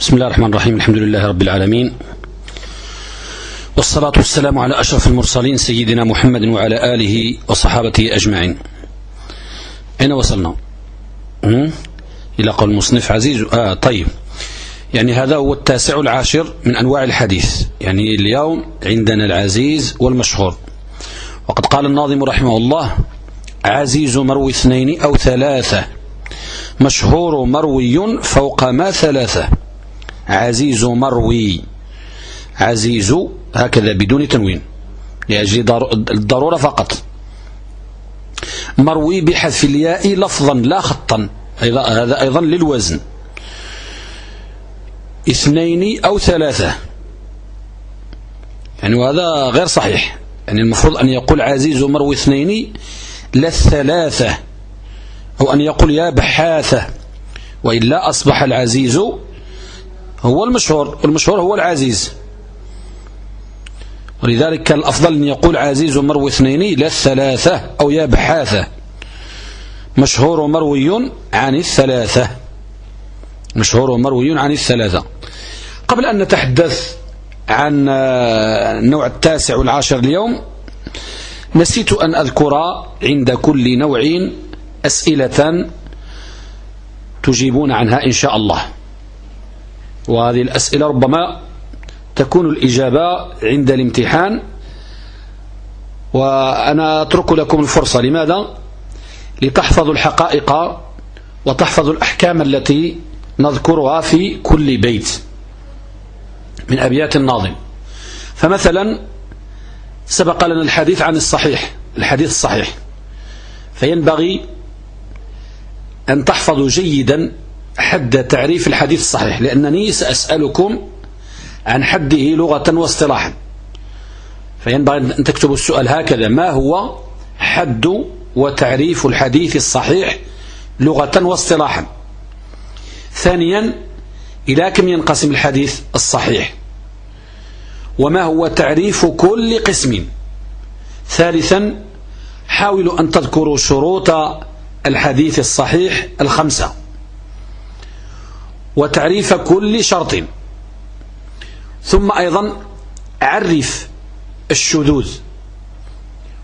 بسم الله الرحمن الرحيم الحمد لله رب العالمين. والصلاة والسلام على أشرف المرسلين سيدنا محمد وعلى آله وصحابته أجمعين. أين وصلنا؟ إلى قول المصنف عزيز. آه طيب. يعني هذا هو التاسع العاشر من أنواع الحديث. يعني اليوم عندنا العزيز والمشهور. وقد قال الناظم رحمه الله عزيز مروي اثنين أو ثلاثة مشهور مروي فوق ما ثلاثة. عزيز مروي. عزيز هكذا بدون تنوين. لأجل الضرورة فقط. مروي بحذف الياء لفظا لا خطا. هذا أيضا للوزن. اثنين أو ثلاثة. يعني وهذا غير صحيح. يعني المفروض أن يقول عزيز مروي اثنين لا الثلاثة. أو أن يقول يا بحاثة. وإلا أصبح العزيز هو المشهور والمشهور هو العزيز. ولذلك الأفضل أن يقول عزيز مروي اثنين لا الثلاثة أو يا بحاثة. مشهور مروي عن الثلاثة. مشهور مروي عن الثلاثة. قبل أن نتحدث عن النوع التاسع والعاشر اليوم نسيت أن أذكر عند كل نوع أسئلة تجيبون عنها إن شاء الله. وهذه الأسئلة ربما تكون الإجابة عند الامتحان. وأنا أترك لكم الفرصة. لماذا؟ لتحفظوا الحقائق وتحفظوا الأحكام التي نذكرها في كل بيت من أبيات الناظم. فمثلا سبق لنا الحديث عن الصحيح الحديث الصحيح. فينبغي أن تحفظوا جيدا حد تعريف الحديث الصحيح لأنني سأسألكم عن حده لغة واصطلاحا. فينبغي أن تكتبوا السؤال هكذا ما هو حد وتعريف الحديث الصحيح لغة واصطلاحا؟ ثانيا إلى كم ينقسم الحديث الصحيح؟ وما هو تعريف كل قسم؟ ثالثا حاولوا أن تذكروا شروط الحديث الصحيح الخمسة. وتعريف كل شرط. ثم أيضا عرف الشذوذ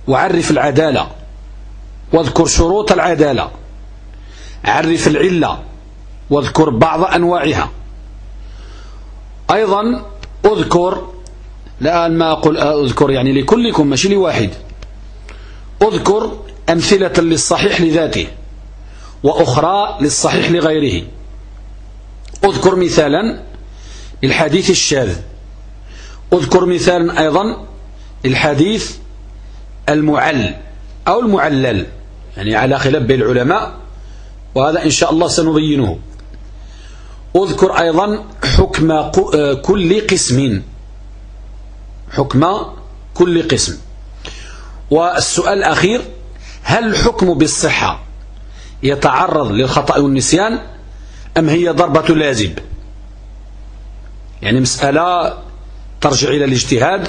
وعرف العدالة واذكر شروط العدالة عرف العلة واذكر بعض أنواعها. أيضا أذكر الآن ما أقول أذكر يعني لكلكم ماشي لواحد. أذكر أمثلة للصحيح لذاته وأخرى للصحيح لغيره. أذكر مثالا للحديث الشاذ. أذكر مثالا أيضا للحديث المعل أو المعلل يعني على خلاف بين العلماء وهذا إن شاء الله سنبينه. أذكر أيضا حكم كل قسم. حكم كل قسم. والسؤال الأخير هل الحكم بالصحة يتعرض للخطأ والنسيان؟ أم هي ضربة لازب؟ يعني مسألة ترجع إلى الاجتهاد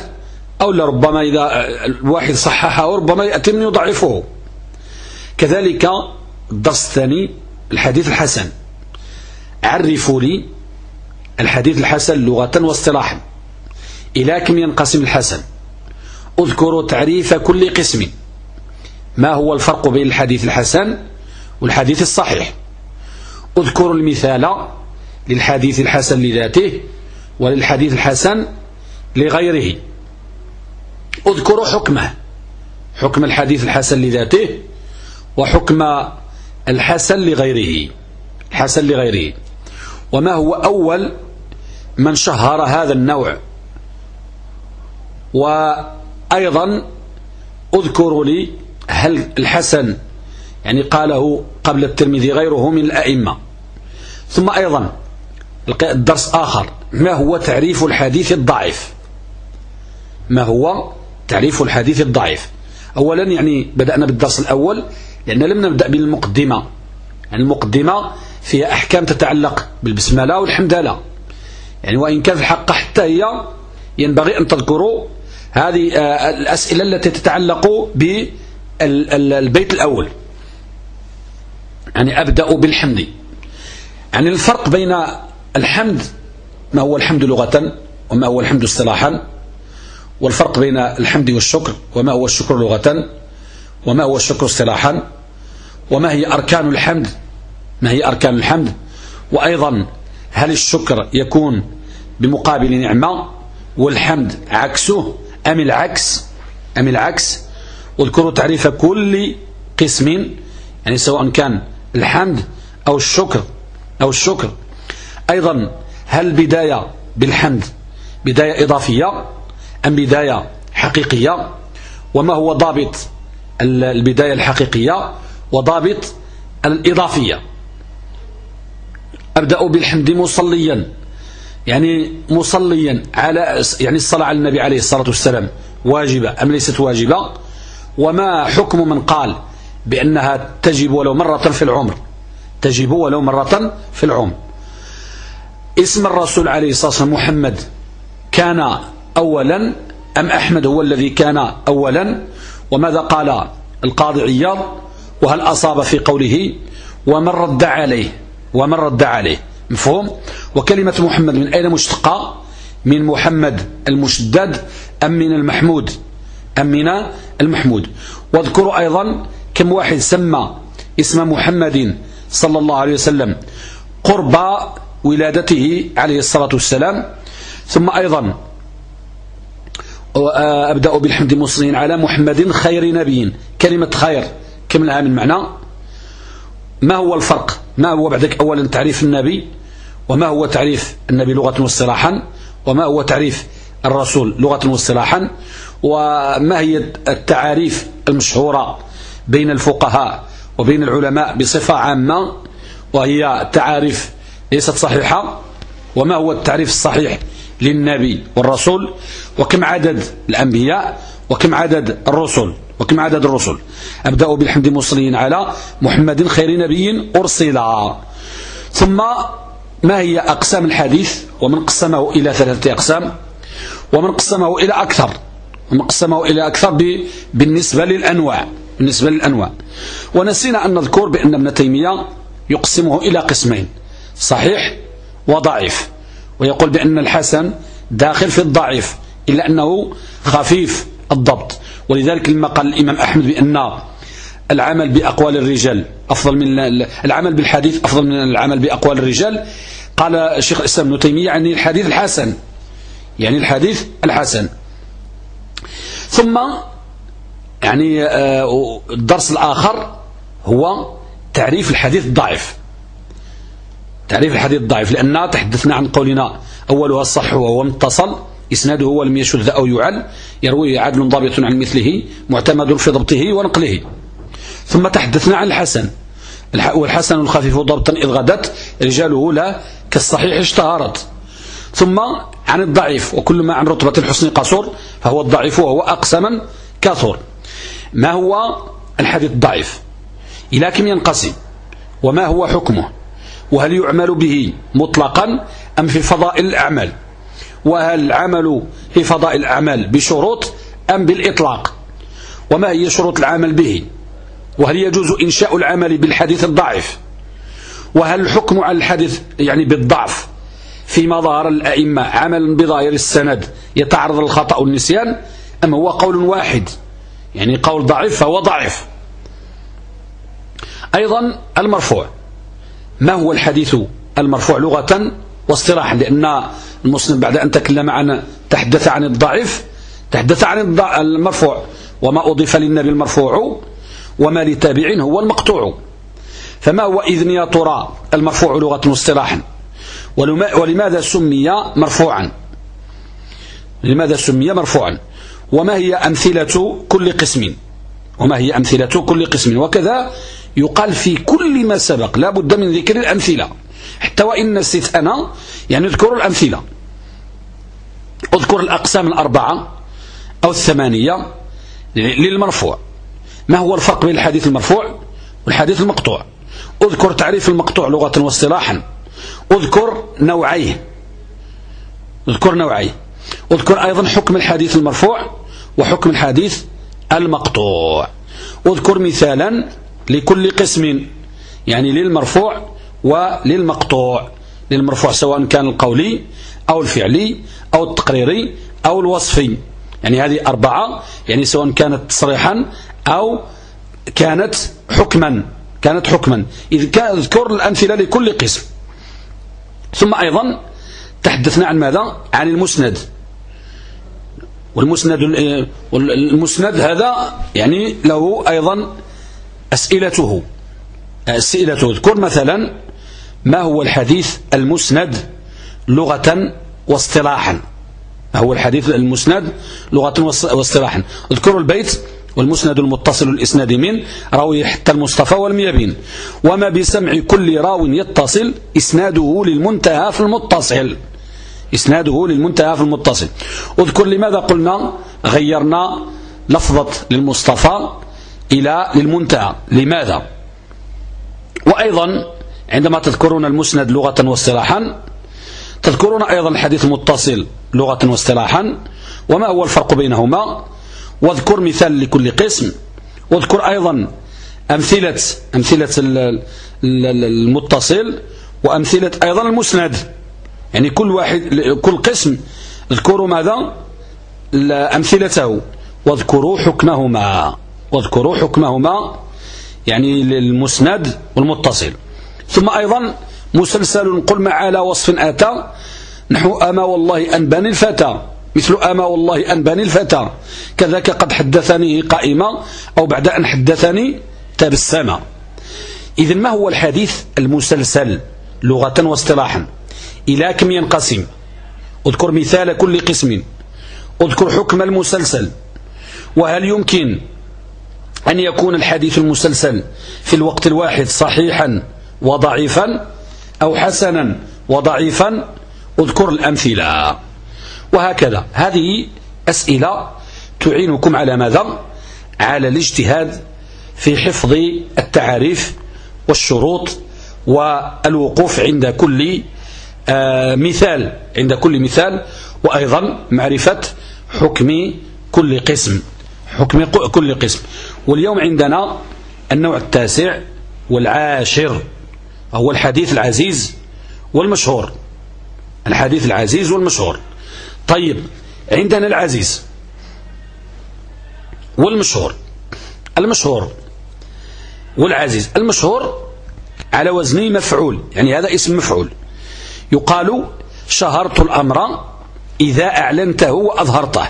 أو لربما إذا الواحد صححه وربما يأتي من يضعفه. كذلك الدرس الثاني الحديث الحسن. عرفوا لي الحديث الحسن لغة واصطلاحا إلى كم ينقسم الحسن؟ اذكروا تعريف كل قسم. ما هو الفرق بين الحديث الحسن والحديث الصحيح؟ اذكروا المثال للحديث الحسن لذاته وللحديث الحسن لغيره. اذكروا حكمه حكم الحديث الحسن لذاته وحكم الحسن لغيره الحسن لغيره. وما هو أول من شهر هذا النوع؟ وأيضا اذكروا لي هل الحسن يعني قاله قبل الترمذي غيره من الأئمة ثم أيضا الدرس آخر. ما هو تعريف الحديث الضعيف؟ ما هو تعريف الحديث الضعيف؟ أولا يعني بدأنا بالدرس الأول لأن لم نبدأ بالمقدمة. يعني المقدمة فيها أحكام تتعلق بالبسملة والحمدلة. يعني وإن كان الحق حتى هي ينبغي أن تذكروا هذه آه، الأسئلة التي تتعلق بالبيت الأول. يعني أبدأ بالحمد يعني الفرق بين الحمد ما هو الحمد لغة وما هو الحمد اصطلاحا والفرق بين الحمد والشكر وما هو الشكر لغة وما هو الشكر اصطلاحا وما هي أركان الحمد ما هي أركان الحمد وأيضا هل الشكر يكون بمقابل نعمة والحمد عكسه أم العكس؟ أم العكس؟ واذكروا تعريف كل قسم يعني سواء كان الحمد أو الشكر أو الشكر. أيضا هل البداية بالحمد بداية إضافية أم بداية حقيقية؟ وما هو ضابط البداية الحقيقية وضابط الإضافية؟ أبدأ بالحمد مصليا. يعني مصليا على يعني الصلاة على النبي عليه الصلاة والسلام واجبة أم ليست واجبة؟ وما حكم من قال بأنها تجب ولو مرة في العمر؟ تجب ولو مرة في العمر. اسم الرسول عليه الصلاة والسلام محمد كان أولا أم أحمد هو الذي كان أولا؟ وماذا قال القاضي عياض؟ وهل أصاب في قوله؟ ومن رد عليه؟ ومن رد عليه. مفهوم؟ وكلمة محمد من أين مشتقة؟ من محمد المشدد أم من المحمود؟ أم من المحمود. واذكروا أيضا كم واحد سمى اسم محمد صلى الله عليه وسلم قرب ولادته عليه الصلاة والسلام. ثم أيضا أبدأ بالحمد المصرين على محمد خير نبي كلمة خير كم لها من معنى. ما هو الفرق؟ ما هو بعدك؟ أولا تعريف النبي وما هو تعريف النبي لغة واصطلاحا وما هو تعريف الرسول لغة واصطلاحا وما هي التعاريف المشهورة بين الفقهاء وبين العلماء بصفة عامة وهي تعاريف ليست صحيحة وما هو التعريف الصحيح للنبي والرسول وكم عدد الأنبياء وكم عدد الرسل وكم عدد الرسل. أبدأ بالحمد المصلين على محمد خير نبي أرسل ثم ما هي أقسام الحديث؟ ومن قسمه إلى ثلاثة أقسام. ومن قسمه إلى أكثر. ومن قسمه إلى أكثر بالنسبة للأنواع. بالنسبة للأنواع. ونسينا أن نذكر بأن ابن تيمية يقسمه إلى قسمين صحيح وضعيف. ويقول بأن الحسن داخل في الضعيف إلا أنه خفيف الضبط. ولذلك لما قال الإمام أحمد بأن العمل بأقوال الرجال أفضل من العمل بالحديث أفضل من العمل بأقوال الرجال. قال الشيخ الإسلام ابن تيمية يعني الحديث الحسن يعني الحديث الحسن. ثم يعني آه، الدرس الآخر هو تعريف الحديث الضعيف. تعريف الحديث الضعيف لأننا تحدثنا عن قولنا أولها الصح وهو متصل إسناده هو لم يشذ أو يعل يرويه عدل ضابط عن مثله معتمد في ضبطه ونقله. ثم تحدثنا عن الحسن. والحسن الخفيف ضبطا إذ غدت رجاله لا كالصحيح اشتهرت. ثم عن الضعيف وكل ما عن رتبة الحسن قصر فهو الضعيف وهو أقسما كثر. ما هو الحديث الضعيف؟ إلى كم ينقسم؟ وما هو حكمه؟ وهل يعمل به مطلقا أم في فضائل الأعمال؟ وهل العمل في فضائل الأعمال بشروط أم بالإطلاق؟ وما هي شروط العمل به؟ وهل يجوز إنشاء العمل بالحديث الضعيف؟ وهل الحكم على الحديث يعني بالضعف فيما ظهر الأئمة عملا بظاهر السند يتعرض للخطأ والنسيان؟ أم هو قول واحد؟ يعني قول ضعيف فهو ضعيف. أيضا المرفوع. ما هو الحديث المرفوع لغة واصطلاحا؟ لأن المسلم بعد أن تكلم عن تحدث عن الضعيف تحدث عن المرفوع. وما أضيف للنبي المرفوع وما لتابع هو المقطوع. فما هو إذن يا ترى المرفوع لغة واصطلاحا؟ ولماذا سمي مرفوعا؟ لماذا سمي مرفوعا؟ وما هي أمثلة كل قسم وما هي أمثلة كل قسم وكذا يقال في كل ما سبق لا بد من ذكر الأمثلة. حتى وإن نسيت أنا يعني اذكر الأمثلة. اذكر الأقسام الأربعة أو الثمانية للمرفوع. ما هو الفرق بين الحديث المرفوع والحديث المقطوع؟ اذكر تعريف المقطوع لغة واصطلاحا. اذكر نوعيه. اذكر نوعيه. اذكر أيضا حكم الحديث المرفوع وحكم الحديث المقطوع. اذكر مثالا لكل قسم يعني للمرفوع وللمقطوع. للمرفوع سواء كان القولي أو الفعلي أو التقريري أو الوصفي. يعني هذه أربعة يعني سواء كانت تصريحا أو كانت حكما. كانت حكما. إذ اذكر الأمثلة لكل قسم. ثم أيضا تحدثنا عن ماذا؟ عن المسند. والمسند المسند هذا يعني له أيضا أسئلته. أسئلته اذكر مثلا ما هو الحديث المسند لغة واصطلاحا؟ ما هو الحديث المسند لغة واصطلاحا؟ اذكروا البيت والمسند المتصل الإسناد من راوي حتى المصطفى والميابين. وما بسمع كل راو يتصل إسناده للمنتهى في المتصل. إسناده للمنتهى في المتصل. اذكر لماذا قلنا غيرنا لفظة للمصطفى إلى للمنتهى. لماذا؟ وأيضا عندما تذكرون المسند لغة واصطلاحا تذكرون أيضا الحديث المتصل لغة واصطلاحا وما هو الفرق بينهما؟ واذكر مثال لكل قسم. واذكر أيضا أمثلة أمثلة المتصل وأمثلة أيضا المسند. يعني كل واحد كل قسم اذكروا ماذا؟ أمثلته. واذكروا حكمهما. واذكروا حكمهما يعني للمسند والمتصل. ثم أيضا مسلسل قل ما على وصف أتى. نحو أما والله أنباني الفتى. مثل أما والله أنباني الفتى. كذاك قد حدثني قائمة أو بعد أن حدثني تبسم إذا ما هو الحديث المسلسل لغة واصطلاحا؟ إلى كم ينقسم اذكر مثال كل قسم. اذكر حكم المسلسل. وهل يمكن أن يكون الحديث المسلسل في الوقت الواحد صحيحا وضعيفا أو حسنا وضعيفا؟ اذكر الأمثلة. وهكذا. هذه أسئلة تعينكم على ماذا؟ على الاجتهاد في حفظ التعاريف والشروط والوقوف عند كل مثال عند كل مثال وأيضا معرفة حكم كل قسم حكم كل قسم. واليوم عندنا النوع التاسع والعاشر هو الحديث العزيز والمشهور. الحديث العزيز والمشهور. طيب عندنا العزيز والمشهور. المشهور والعزيز. المشهور على وزن مفعول يعني هذا اسم مفعول. يقال شهرت الأمر إذا أعلنته وأظهرته.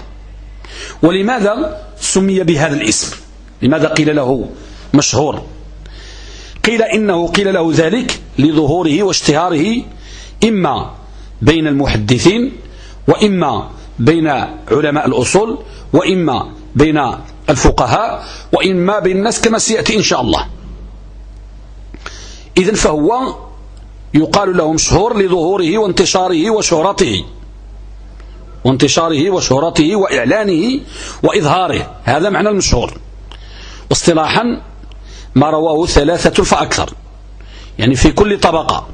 ولماذا سمي بهذا الاسم؟ لماذا قيل له مشهور؟ قيل إنه قيل له ذلك لظهوره واشتهاره إما بين المحدثين وإما بين علماء الأصول وإما بين الفقهاء وإما بين الناس كما سيأتي إن شاء الله. إذن فهو يقال له مشهور لظهوره وانتشاره وشهرته. وانتشاره وشهرته وإعلانه وإظهاره. هذا معنى المشهور. اصطلاحا ما رواه ثلاثة فأكثر. يعني في كل طبقة.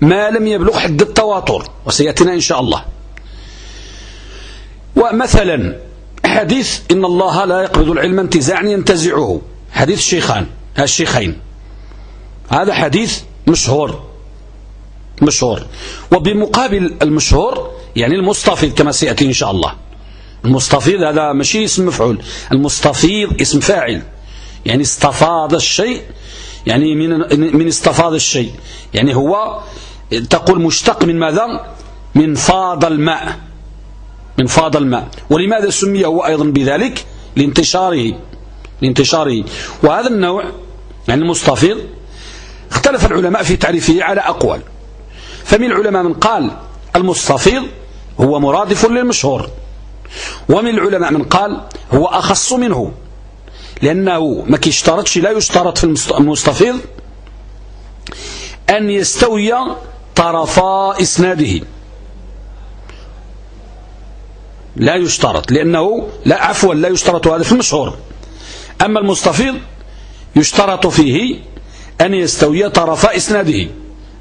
ما لم يبلغ حد التواتر. وسيأتينا إن شاء الله. ومثلا حديث إن الله لا يقبض العلم انتزاعا ينتزعه. حديث الشيخان الشيخين. هذا حديث مشهور. مشهور وبمقابل المشهور يعني المستفيض كما سيأتي إن شاء الله. المستفيض هذا ماشي اسم مفعول. المستفيض اسم فاعل. يعني استفاض الشيء يعني من من استفاض الشيء. يعني هو تقول مشتق من ماذا؟ من فاض الماء. من فاض الماء. ولماذا سمي هو أيضا بذلك؟ لانتشاره. لانتشاره. وهذا النوع يعني المستفيض اختلف العلماء في تعريفه على أقوال. فمن العلماء من قال المستفيض هو مرادف للمشهور. ومن العلماء من قال هو أخص منه لأنه ما كيشترطش لا يشترط في المستفيض أن يستوي طرفا إسناده. لا يشترط لأنه لا عفوا لا يشترط هذا في المشهور. أما المستفيض يشترط فيه أن يستوي طرفا إسناده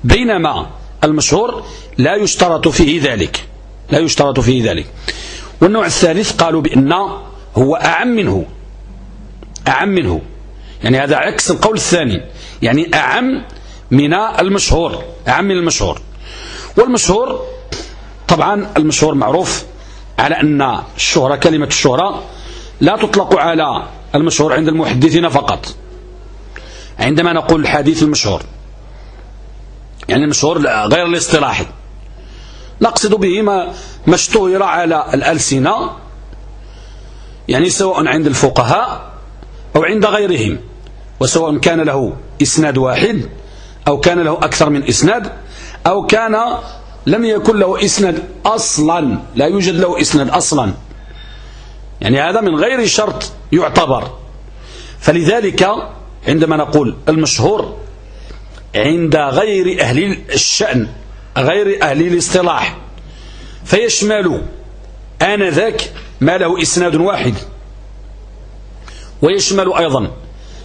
بينما المشهور لا يشترط فيه ذلك. لا يشترط فيه ذلك. والنوع الثالث قالوا بأن هو أعم منه. أعم منه. يعني هذا عكس القول الثاني. يعني أعم من المشهور. أعم من المشهور. والمشهور طبعا المشهور معروف على أن الشهرة كلمة الشهرة لا تطلق على المشهور عند المحدثين فقط. عندما نقول الحديث المشهور. يعني المشهور غير الاصطلاحي. نقصد به ما ما اشتهر على الألسنة يعني سواء عند الفقهاء أو عند غيرهم وسواء كان له إسناد واحد أو كان له أكثر من إسناد أو كان لم يكن له إسناد أصلا لا يوجد له إسناد أصلا. يعني هذا من غير شرط يعتبر. فلذلك عندما نقول المشهور عند غير أهل الشأن غير أهل الاصطلاح. فيشمل آنذاك ما له إسناد واحد. ويشمل أيضا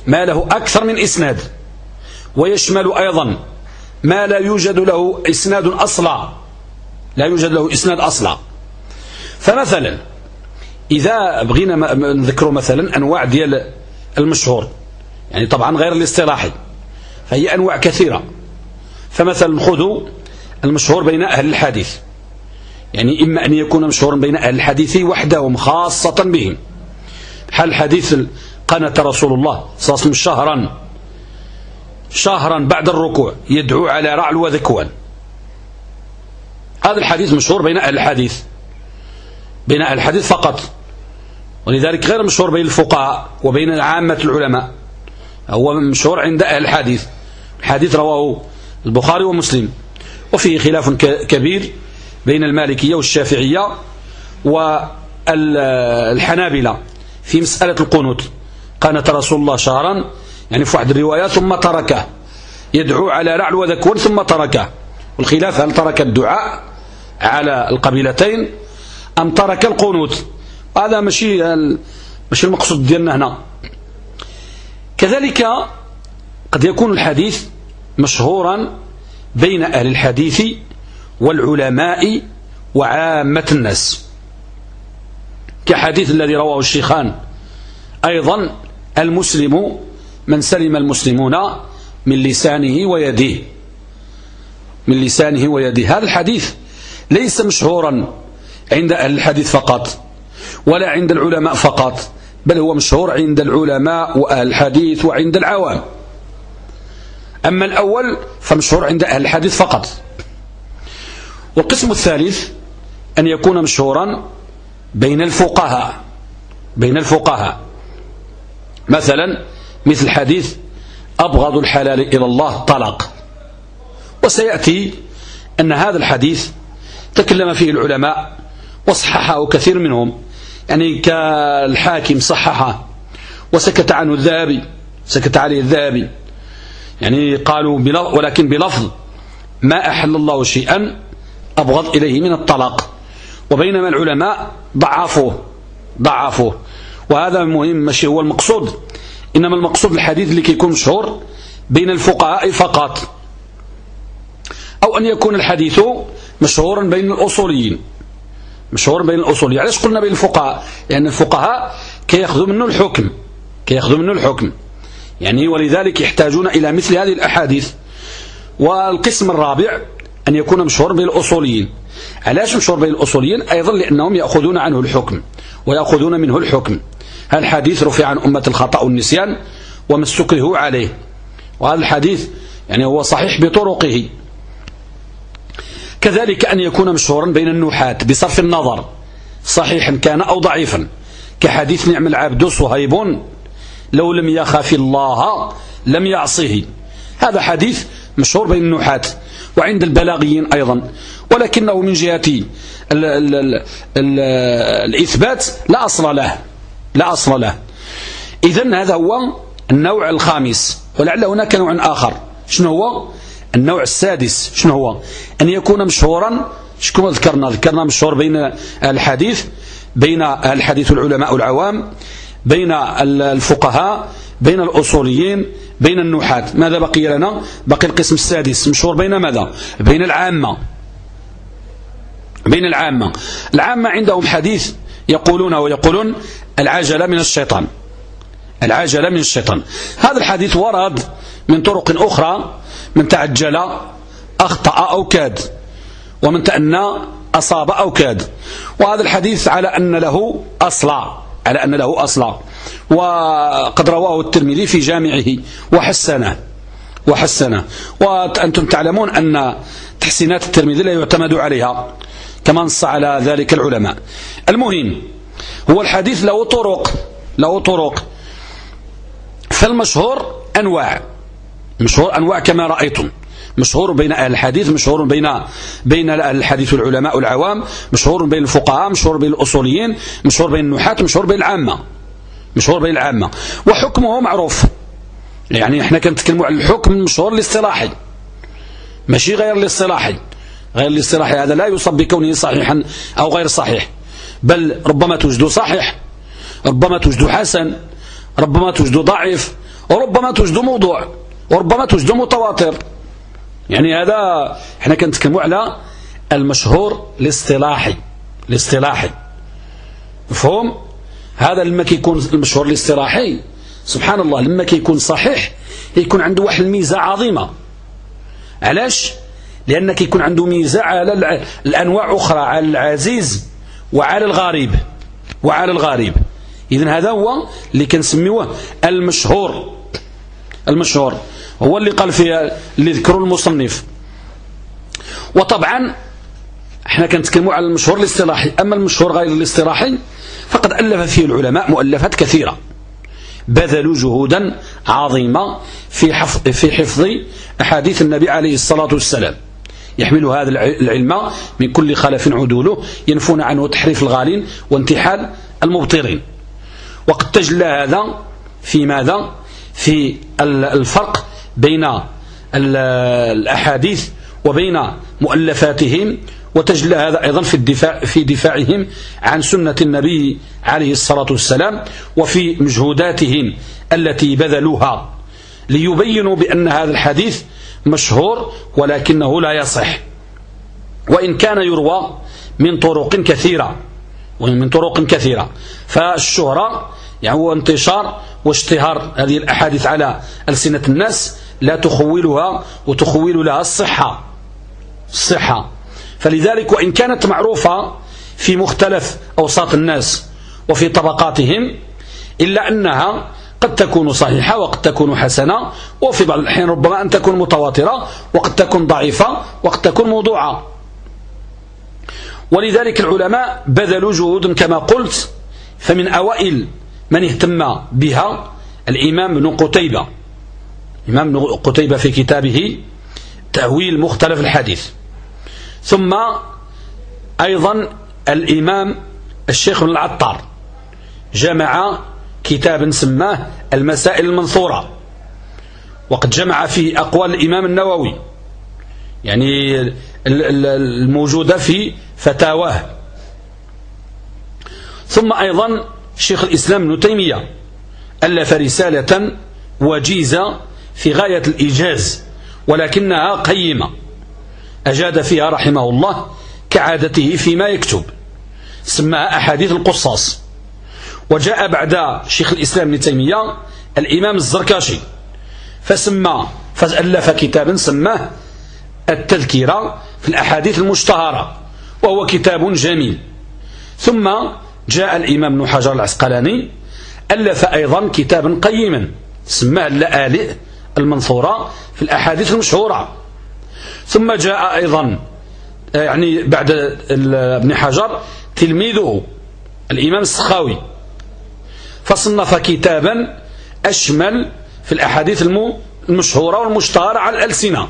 ما له أكثر من إسناد. ويشمل أيضا ما لا يوجد له إسناد أصلا. لا يوجد له إسناد أصلا. فمثلا إذا بغينا نذكر مثلا أنواع ديال المشهور. يعني طبعا غير الاصطلاحي. فهي أنواع كثيرة. فمثلا خذوا المشهور بين أهل الحديث. يعني إما أن يكون مشهورا بين أهل الحديث وحدهم خاصة بهم. حال حديث قنت رسول الله صلى الله عليه وسلم شهرا؟ شهرا بعد الركوع يدعو على رعل وذكوان هذا الحديث مشهور بين أهل الحديث. بين أهل الحديث فقط. ولذلك غير مشهور بين الفقهاء وبين عامة العلماء. هو مشهور عند أهل الحديث. الحديث رواه البخاري ومسلم. وفيه خلاف كبير بين المالكية والشافعية والحنابلة في مسألة القنوت. قانت رسول الله شهرا يعني في واحد الروايات ثم تركه. يدعو على رعل وذكور ثم تركه. والخلاف هل ترك الدعاء على القبيلتين أم ترك القنوت؟ هذا ماشي ماشي المقصود ديالنا هنا. كذلك قد يكون الحديث مشهورا بين أهل الحديث والعلماء وعامة الناس. كحديث الذي رواه الشيخان أيضا المسلم من سلم المسلمون من لسانه ويده من لسانه ويده هذا الحديث ليس مشهورا عند أهل الحديث فقط ولا عند العلماء فقط بل هو مشهور عند العلماء وأهل الحديث وعند العوام. أما الأول فمشهور عند أهل الحديث فقط. والقسم الثالث أن يكون مشهورا بين الفقهاء بين الفقهاء. مثلا مثل حديث أبغض الحلال إلى الله طلاق. وسيأتي أن هذا الحديث تكلم فيه العلماء وصححه كثير منهم. يعني كالحاكم صححه وسكت عنه الذهبي سكت عليه الذهبي. يعني قالوا ولكن بلفظ ما أحل الله شيئا أبغض إليه من الطلاق. وبينما العلماء ضعفوه ضعفوه. وهذا مهم ماشي هو المقصود. إنما المقصود الحديث اللي كيكون مشهور بين الفقهاء فقط. أو أن يكون الحديث مشهورا بين الأصوليين. مشهور بين الأصوليين. علاش قلنا بين الفقهاء؟ لأن الفقهاء كيأخذوا منه الحكم كيأخذوا منه الحكم. يعني ولذلك يحتاجون إلى مثل هذه الأحاديث. والقسم الرابع أن يكون مشهور بين الأصوليين علاش مشهور بين الأصوليين أيضا لأنهم يأخذون عنه الحكم ويأخذون منه الحكم. هذا الحديث رفع عن أمة الخطأ والنسيان وما استكره عليه. وهذا الحديث يعني هو صحيح بطرقه. كذلك أن يكون مشهورا بين النحاة بصرف النظر. صحيحا كان أو ضعيفا. كحديث نعم العبد صهيب لو لم يخاف الله لم يعصه. هذا حديث مشهور بين النحاة وعند البلاغيين أيضا. ولكنه من جهة ال ال ال ال الإثبات لا أصل له. لا أصل له. إذا هذا هو النوع الخامس. ولعل هناك نوع آخر. شنو هو؟ النوع السادس. شنو هو؟ أن يكون مشهورا. شكون ذكرنا؟ ذكرنا مشهور بين الحديث بين الحديث العلماء العوام. بين الفقهاء بين الأصوليين بين النحاة ماذا بقي لنا؟ بقي القسم السادس. مشهور بين ماذا؟ بين العامة. بين العامة. العامة عندهم حديث يقولون ويقولون العجلة من الشيطان. العجلة من الشيطان. هذا الحديث ورد من طرق أخرى من تعجل أخطأ أو كاد ومن تأنى أصاب أو كاد. وهذا الحديث على أن له أصلا على أن له أصلا. وقد رواه الترمذي في جامعه. وحسنه. وحسنه. وأنتم تعلمون أن تحسينات الترمذي لا يعتمد عليها. كما نص على ذلك العلماء. المهم هو الحديث له طرق. له طرق. فالمشهور أنواع. مشهور أنواع كما رأيتم. مشهور بين أهل الحديث مشهور بين بين الحديث والعلماء والعوام مشهور بين الفقهاء مشهور بين الأصوليين مشهور بين النحاة مشهور بين العامة. مشهور بين العامة. وحكمه معروف. يعني إحنا كنتكلموا على الحكم المشهور الاصطلاحي. ماشي غير الاصطلاحي. غير الاصطلاحي هذا لا يصب بكونه صحيحا أو غير صحيح. بل ربما توجد صحيح. ربما توجد حسن. ربما توجد ضعيف. وربما توجد موضوع. وربما توجد متواتر. يعني هذا إحنا كنتكلموا على المشهور الاصطلاحي الاصطلاحي مفهوم؟ هذا لما كيكون المشهور الاصطلاحي سبحان الله لما كيكون صحيح يكون عنده واحد الميزة عظيمة. علاش؟ لأن كيكون عنده ميزة على الأنواع أخرى على العزيز وعلى الغريب وعلى الغريب. إذن هذا هو اللي كنسميوه المشهور. المشهور. هو اللي قال فيها اللي ذكره المصنف. وطبعا إحنا كنتكلموا على المشهور الاصطلاحي. أما المشهور غير الاصطلاحي فقد ألف فيه العلماء مؤلفات كثيرة. بذلوا جهودا عظيمة في حفظ, في حفظ أحاديث النبي عليه الصلاة والسلام. يحمل هذا العلم من كل خلف عدوله ينفون عنه تحريف الغالين وانتحال المبطرين. وقد تجلى هذا في ماذا؟ في الفرق بين الأحاديث وبين مؤلفاتهم وتجلى هذا أيضا في الدفاع في دفاعهم عن سنة النبي عليه الصلاة والسلام وفي مجهوداتهم التي بذلوها ليبينوا بأن هذا الحديث مشهور ولكنه لا يصح. وإن كان يروى من طرق كثيرة ومن طرق كثيرة. فالشهرة يعني هو انتشار واشتهار هذه الأحاديث على ألسنة الناس لا تخولها وتخول لها الصحة. الصحة فلذلك وإن كانت معروفة في مختلف أوساط الناس وفي طبقاتهم إلا أنها قد تكون صحيحة وقد تكون حسنة وفي بعض الأحيان ربما أن تكون متواترة وقد تكون ضعيفة وقد تكون موضوعة. ولذلك العلماء بذلوا جهود كما قلت فمن أوائل من اهتم بها الإمام ابن قتيبة. ابن قتيبة في كتابه تأويل مختلف الحديث. ثم أيضا الإمام الشيخ بن العطار جمع كتابا سماه المسائل المنثورة وقد جمع فيه أقوال الإمام النووي يعني الموجودة في فتاواه. ثم أيضا شيخ الإسلام ابن تيمية ألف رسالة وجيزة في غاية الإيجاز ولكنها قيمة. أجاد فيها رحمه الله كعادته فيما يكتب. سماها أحاديث القصاص. وجاء بعد شيخ الإسلام ابن تيمية الإمام الزركاشي فسمى فألف كتابا سماه التذكرة في الأحاديث المشتهرة وهو كتاب جميل. ثم جاء الإمام ابن حجر العسقلاني ألف أيضا كتابا قيما سماه اللآلئ المنثورة في الأحاديث المشهورة. ثم جاء أيضا يعني بعد ابن حجر تلميذه الإمام السخاوي. فصنف كتابا أشمل في الأحاديث المشهورة والمشتهرة على الألسنة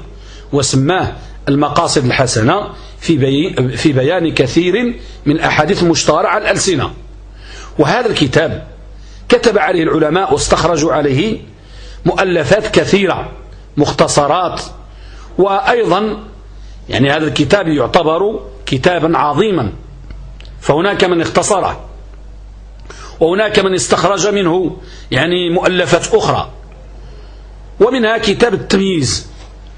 وسماه المقاصد الحسنة في, في بيان كثير من الأحاديث المشتهرة على الألسنة. وهذا الكتاب كتب عليه العلماء واستخرجوا عليه مؤلفات كثيرة مختصرات وأيضا يعني هذا الكتاب يعتبر كتابا عظيما. فهناك من اختصره وهناك من استخرج منه يعني مؤلفات أخرى. ومنها كتاب التمييز.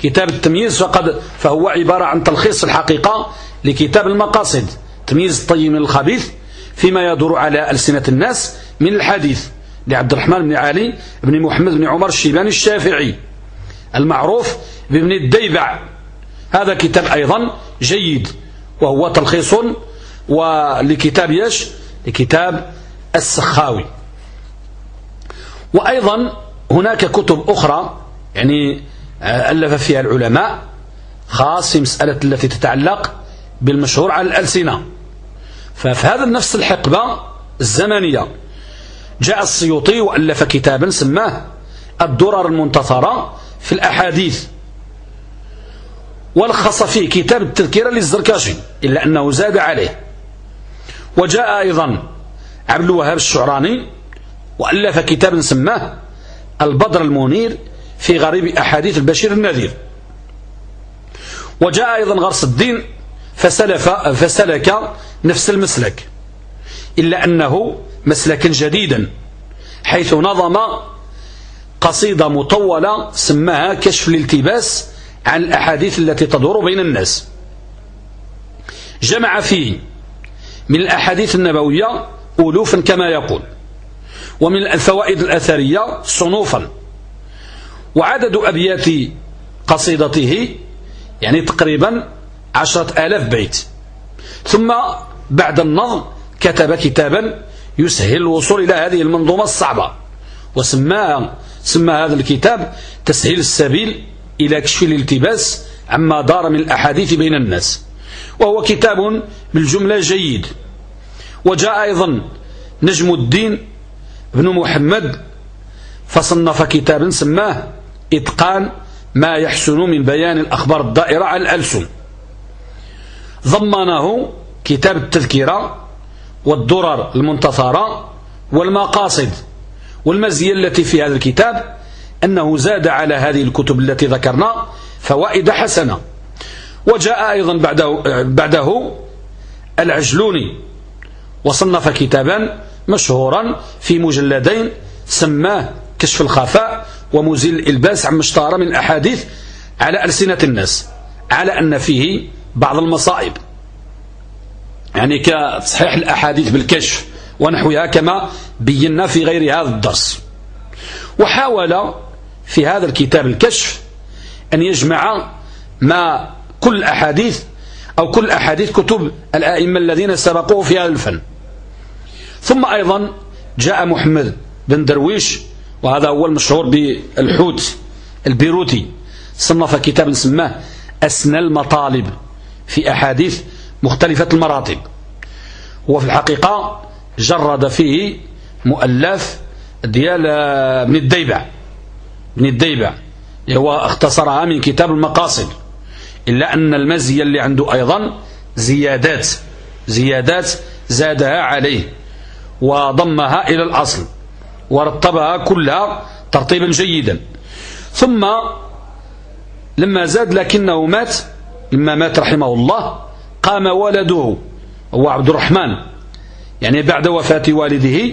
كتاب التمييز فقد فهو عبارة عن تلخيص الحقيقة لكتاب المقاصد تمييز الطيب من الخبيث فيما يدور على ألسنة الناس من الحديث. لعبد الرحمن بن علي بن محمد بن عمر الشيباني الشافعي. المعروف بابن الديبع. هذا كتاب أيضا جيد وهو تلخيص ولكتاب يش لكتاب السخاوي. وأيضا هناك كتب أخرى يعني آه، ألف فيها العلماء خاص في مسألة التي تتعلق بالمشهور على الألسنة. ففي هذا نفس الحقبة الزمنية جاء السيوطي وألف كتابا سماه الدرر المنتصرة في الأحاديث. ولخص فيه كتاب التذكرة للزركاشي إلا أنه زاد عليه. وجاء أيضا عبد الوهاب الشعراني وألف كتابا سماه البدر المنير في غريب أحاديث البشير النذير. وجاء أيضا غرس الدين فسلف فسلك نفس المسلك إلا أنه مسلكا جديدا حيث نظم قصيدة مطولة سماها كشف الالتباس عن الأحاديث التي تدور بين الناس. جمع فيه من الأحاديث النبوية ألوفا كما يقول ومن الفوائد الأثرية صنوفا. وعدد أبيات قصيدته يعني تقريبا عشرة آلاف بيت. ثم بعد النظم كتب كتابا يسهل الوصول إلى هذه المنظومة الصعبة. وسمى سمى هذا الكتاب تسهيل السبيل إلى كشف الالتباس عما دار من الأحاديث بين الناس. وهو كتاب بالجملة جيد. وجاء أيضا نجم الدين بن محمد فصنف كتابا سماه إتقان ما يحسن من بيان الأخبار الدائرة على الألسن. ضمنه كتاب التذكرة والدرر المنتصرة والمقاصد والمزية التي في هذا الكتاب أنه زاد على هذه الكتب التي ذكرنا فوائد حسنة. وجاء أيضا بعده, بعده العجلوني وصنف كتابا مشهورا في مجلدين سماه كشف الخفاء ومزيل الإلباس عما اشتهر من أحاديث على ألسنة الناس على أن فيه بعض المصائب. يعني كتصحيح الأحاديث بالكشف ونحوها كما بينا في غير هذا الدرس. وحاول في هذا الكتاب الكشف أن يجمع ما كل الأحاديث أو كل أحاديث كتب الآئمة الذين سبقوه في هذا الفن. ثم أيضا جاء محمد بن درويش وهذا هو المشهور بالحوت البيروتي صنف كتابا سماه أسنى المطالب في أحاديث مختلفة المراتب. هو في الحقيقة جرد فيه مؤلف ديال ابن الديبع ابن الديبع هو اختصرها من كتاب المقاصد. إلا أن المزية اللي عنده أيضا زيادات زيادات زادها عليه وضمها إلى الأصل ورتبها كلها ترتيبا جيدا. ثم لما زاد لكنه مات لما مات رحمه الله قام ولده هو عبد الرحمن يعني بعد وفاة والده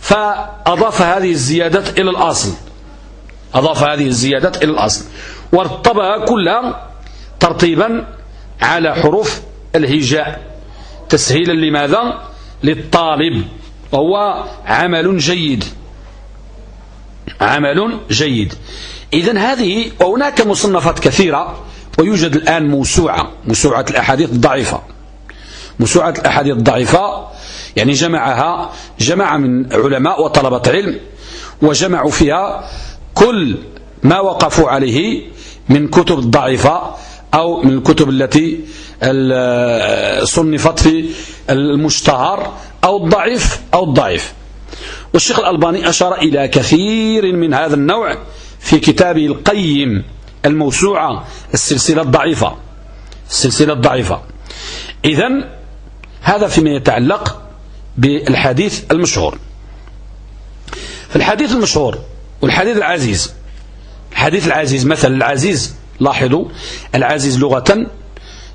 فأضاف هذه الزيادات إلى الأصل. أضاف هذه الزيادات إلى الأصل. وارتبها كلها ترتيبا على حروف الهجاء. تسهيلا لماذا؟ للطالب وهو عمل جيد. عمل جيد. إذن هذه وهناك مصنفات كثيرة ويوجد الآن موسوعة موسوعة الأحاديث الضعيفة. موسوعة الأحاديث الضعيفة يعني جمعها جمع من علماء وطلبة علم وجمعوا فيها كل ما وقفوا عليه من كتب الضعيفة أو من الكتب التي صنفت في المشتهر أو الضعيف أو الضعيف. والشيخ الألباني أشار إلى كثير من هذا النوع في كتابه القيم. الموسوعة السلسلة الضعيفة. السلسلة الضعيفة. إذن هذا فيما يتعلق بالحديث المشهور. في الحديث المشهور والحديث العزيز الحديث العزيز مثل العزيز لاحظوا العزيز لغة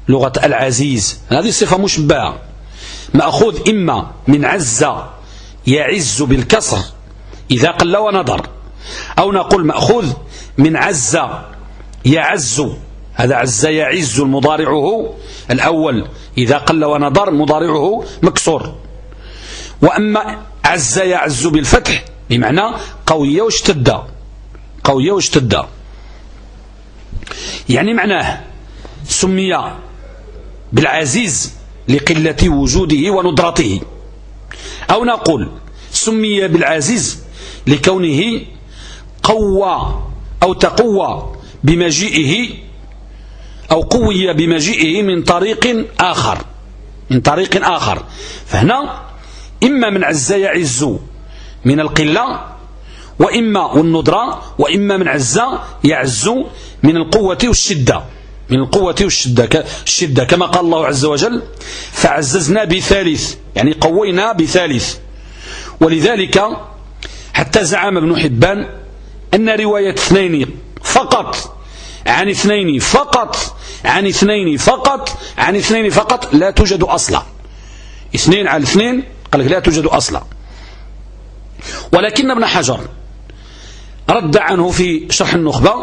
لغة العزيز. هذه صفة مشبهة. مأخوذ إما من عز يعز بالكسر إذا قل ونظر أو نقول مأخوذ من عز يعز هذا عز يعز المضارعه الأول إذا قل ونظر مضارعه مكسور. وأما عز يعز بالفتح بمعنى قوية واشتد. قوية واشتد. يعني معناه سمي بالعزيز لقلة وجوده وندرته أو نقول سمي بالعزيز لكونه قوى أو تقوى. بمجيئه أو قوي بمجيئه من طريق آخر من طريق آخر. فهنا إما من عز يعز من القلة وإما والندرة وإما من عز يعز من القوة والشدة من القوة والشدة الشدة. كما قال الله عز وجل فعززنا بثالث يعني قوينا بثالث. ولذلك حتى زعم ابن حبان أن رواية اثنين فقط عن اثنين فقط عن اثنين فقط عن اثنين فقط لا توجد أصلا. اثنين على اثنين قال لك لا توجد أصلا. ولكن ابن حجر رد عنه في شرح النخبة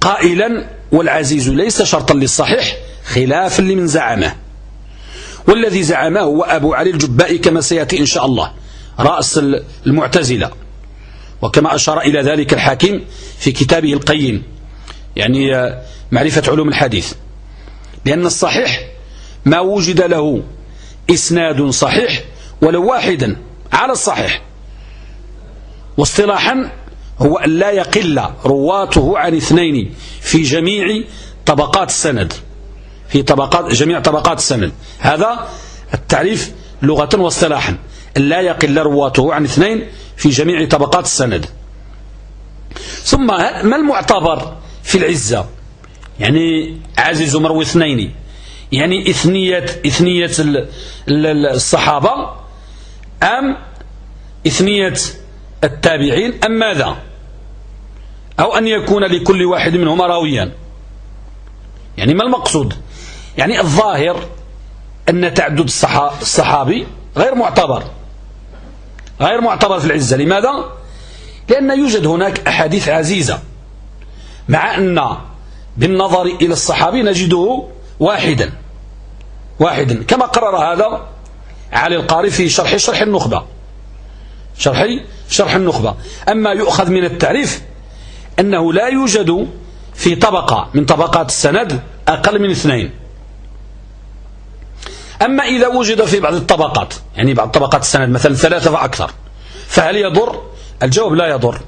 قائلا والعزيز ليس شرطا للصحيح خلافا لمن زعمه. والذي زعمه هو أبو علي الجبائي كما سيأتي إن شاء الله رأس المعتزلة. وكما أشار إلى ذلك الحاكم في كتابه القيم. يعني معرفة علوم الحديث. لأن الصحيح ما وجد له إسناد صحيح ولو واحدا على الصحيح. واصطلاحا هو أن لا يقل رواته عن اثنين في جميع طبقات السند. في طبقات جميع طبقات السند. هذا التعريف لغة واصطلاحا. لا يقل رواته عن اثنين في جميع طبقات السند. ثم ما المعتبر في العزة. يعني عزيز مروي اثنين يعني إثنية, إثنية الصحابة أم إثنية التابعين أم ماذا؟ أو أن يكون لكل واحد منهما راويا. يعني ما المقصود؟ يعني الظاهر أن تعدد الصحابي غير معتبر. غير معتبر في العزة. لماذا؟ لأن يوجد هناك أحاديث عزيزة. مع أن بالنظر إلى الصحابي نجده واحدا. واحدا. كما قرر هذا علي القاري في شرح شرح النخبة. شرح شرح النخبة. أما يؤخذ من التعريف أنه لا يوجد في طبقة من طبقات السند أقل من اثنين. أما إذا وجد في بعض الطبقات يعني بعض طبقات السند مثلا ثلاثة فأكثر فهل يضر؟ الجواب لا يضر.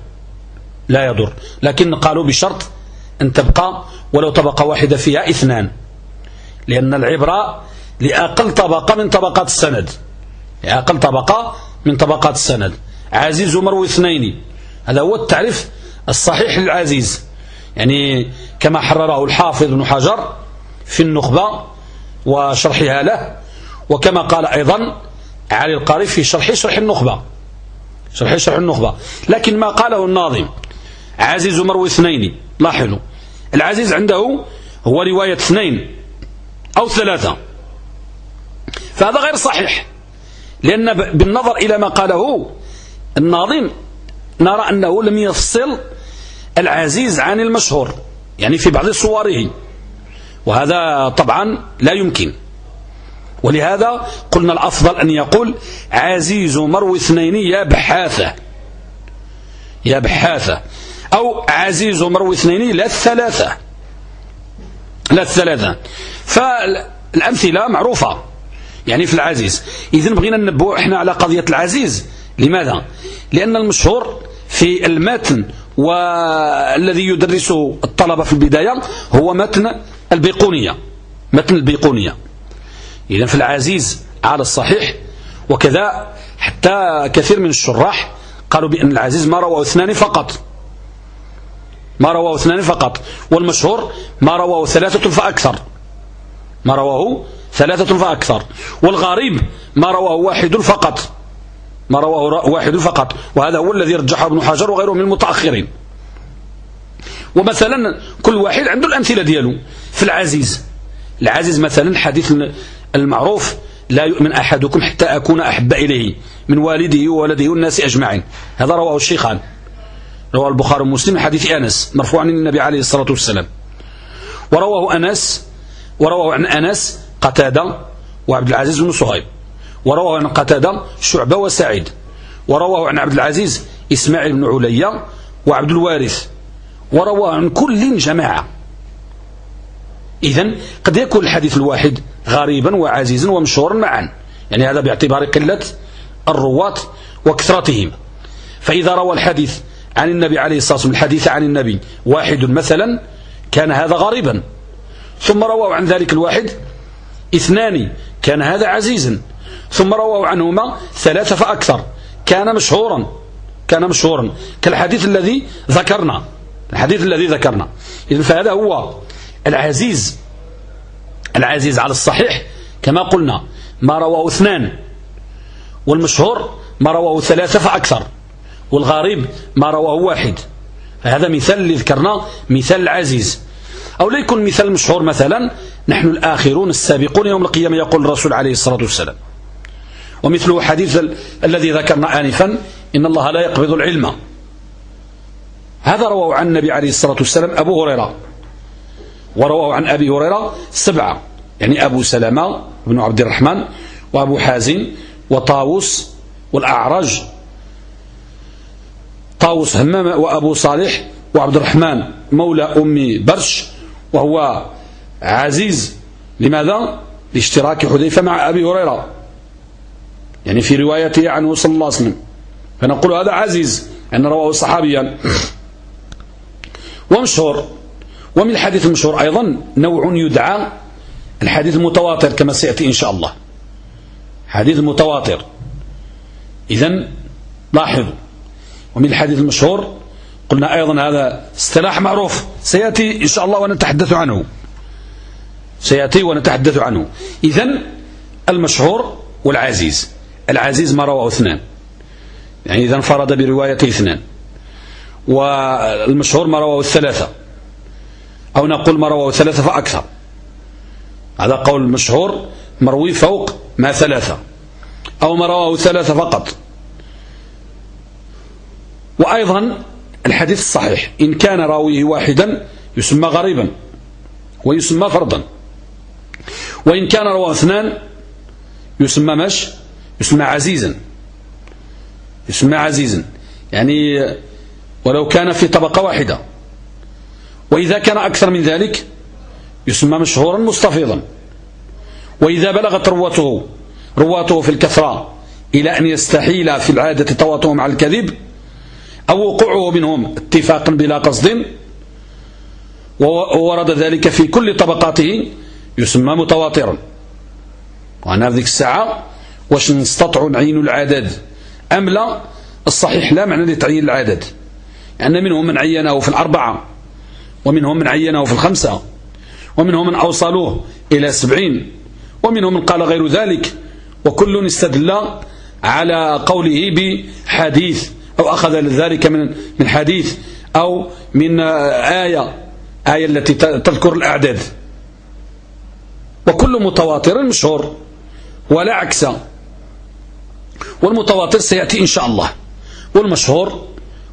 لا يضر. لكن قالوا بشرط أن تبقى ولو طبقة واحدة فيها اثنان. لأن العبرة لأقل طبقة من طبقات السند. لأقل طبقة من طبقات السند. عزيز مروي اثنين. هذا هو التعريف الصحيح للعزيز. يعني كما حرره الحافظ بن حجر في النخبة وشرحها له. وكما قال أيضا علي القاري في شرح شرح النخبة. شرح شرح النخبة. لكن ما قاله الناظم. عزيز مروي اثنين. لاحظوا. العزيز عنده هو رواية اثنين أو ثلاثة. فهذا غير صحيح. لأن بالنظر إلى ما قاله الناظم نرى أنه لم يفصل العزيز عن المشهور يعني في بعض صوره. وهذا طبعا لا يمكن. ولهذا قلنا الأفضل أن يقول عزيز مروي اثنين يا بحاثة. يا بحاثة. أو عزيز مروي اثنين لا الثلاثة. لا الثلاثة. فالأمثلة معروفة. يعني في العزيز. إذن بغينا ننبه إحنا على قضية العزيز. لماذا؟ لأن المشهور في المتن والذي يدرسه الطلبة في البداية هو متن البيقونية. متن البيقونية. إذن في العزيز على الصحيح وكذا حتى كثير من الشراح قالوا بأن العزيز ما رواه اثنان فقط. ما رواه اثنان فقط. والمشهور ما رواه ثلاثة فأكثر. ما رواه ثلاثة فأكثر. والغريب ما رواه واحد فقط. ما رواه واحد فقط. وهذا هو الذي رجحه ابن حجر وغيره من المتأخرين. ومثلا كل واحد عنده الأمثلة دياله. في العزيز. العزيز مثلا حديث المعروف لا يؤمن أحدكم حتى أكون أحب إليه من والده وولده والناس أجمعين. هذا رواه الشيخان. رواه البخاري ومسلم حديث أنس مرفوع عن النبي عليه الصلاة والسلام. ورواه أنس ورواه عن أنس قتادة وعبد العزيز بن صهيب. ورواه عن قتادة شعبة وسعيد. ورواه عن عبد العزيز إسماعيل بن عليا وعبد الوارث. ورواه عن كل جماعة. إذن قد يكون الحديث الواحد غريبا وعزيزا ومشهورا معا. يعني هذا باعتبار قلة الرواة وكثرتهم. فإذا روى الحديث عن النبي عليه الصلاة والسلام الحديث عن النبي. واحد مثلا كان هذا غريبا. ثم رووا عن ذلك الواحد اثنان كان هذا عزيزا. ثم رووا عنهما ثلاثة فأكثر. كان مشهورا كان مشهورا. كالحديث الذي ذكرنا. الحديث الذي ذكرنا. إذن فهذا هو العزيز العزيز على الصحيح كما قلنا. ما رواه اثنان. والمشهور ما رواه ثلاثة فأكثر. والغريب ما رواه واحد. هذا مثال اللي ذكرنا مثال العزيز أو لا يكون مثال مشهور مثلا نحن الآخرون السابقون يوم القيامة يقول الرسول عليه الصلاة والسلام. ومثله حديث الذي ذكرنا آنفا إن الله لا يقبض العلم. هذا رواه عن النبي عليه الصلاة والسلام أبو هريرة. ورواه عن أبي هريرة سبعة. يعني أبو سلمة بن عبد الرحمن وأبو حازم وطاووس والأعرج طاووس همام وأبو صالح وعبد الرحمن مولى أم برش وهو عزيز. لماذا؟ لاشتراك حذيفة مع أبي هريرة. يعني في روايته عنه صلى الله عليه وسلم. فنقول هذا عزيز أن رواه صحابيا. ومشهور ومن الحديث المشهور أيضا نوع يدعى الحديث المتواتر كما سيأتي إن شاء الله. حديث متواتر. إذن لاحظوا ومن الحديث المشهور قلنا أيضا هذا اصطلاح معروف. سيأتي إن شاء الله ونتحدث عنه. سيأتي ونتحدث عنه. إذن المشهور والعزيز. العزيز ما رواه اثنان. يعني إذا انفرد بروايته اثنان. والمشهور ما رواه الثلاثة. أو نقول ما رواه ثلاثة فأكثر. هذا قول المشهور مروي فوق ما ثلاثة. أو ما رواه ثلاثة فقط. وأيضا الحديث الصحيح. إن كان راويه واحدا يسمى غريبا ويسمى فردا وإن كان رواه اثنان يسمى مش؟ يسمى عزيزا. يسمى عزيزا. يعني ولو كان في طبقة واحدة. وإذا كان أكثر من ذلك يسمى مشهورا مستفيضا. وإذا بلغت رواته رواته في الكثرة إلى أن يستحيل في العادة تواطؤهم على الكذب أو وقوعه منهم اتفاقا بلا قصد. وورد ذلك في كل طبقاته يسمى متواترا. وأنا في الساعة واش نستطع نعين العدد؟ أم لا؟ الصحيح لا معنى لتعيين العدد. لأن منهم من عينه في الأربعة ومنهم من عينه في الخمسة ومنهم من أوصلوه إلى سبعين ومنهم من قال غير ذلك. وكل استدل على قوله بحديث أو أخذ ذلك من من حديث أو من آية. آية التي تذكر الأعداد. وكل متواتر مشهور. ولا عكس. والمتواتر سيأتي إن شاء الله. والمشهور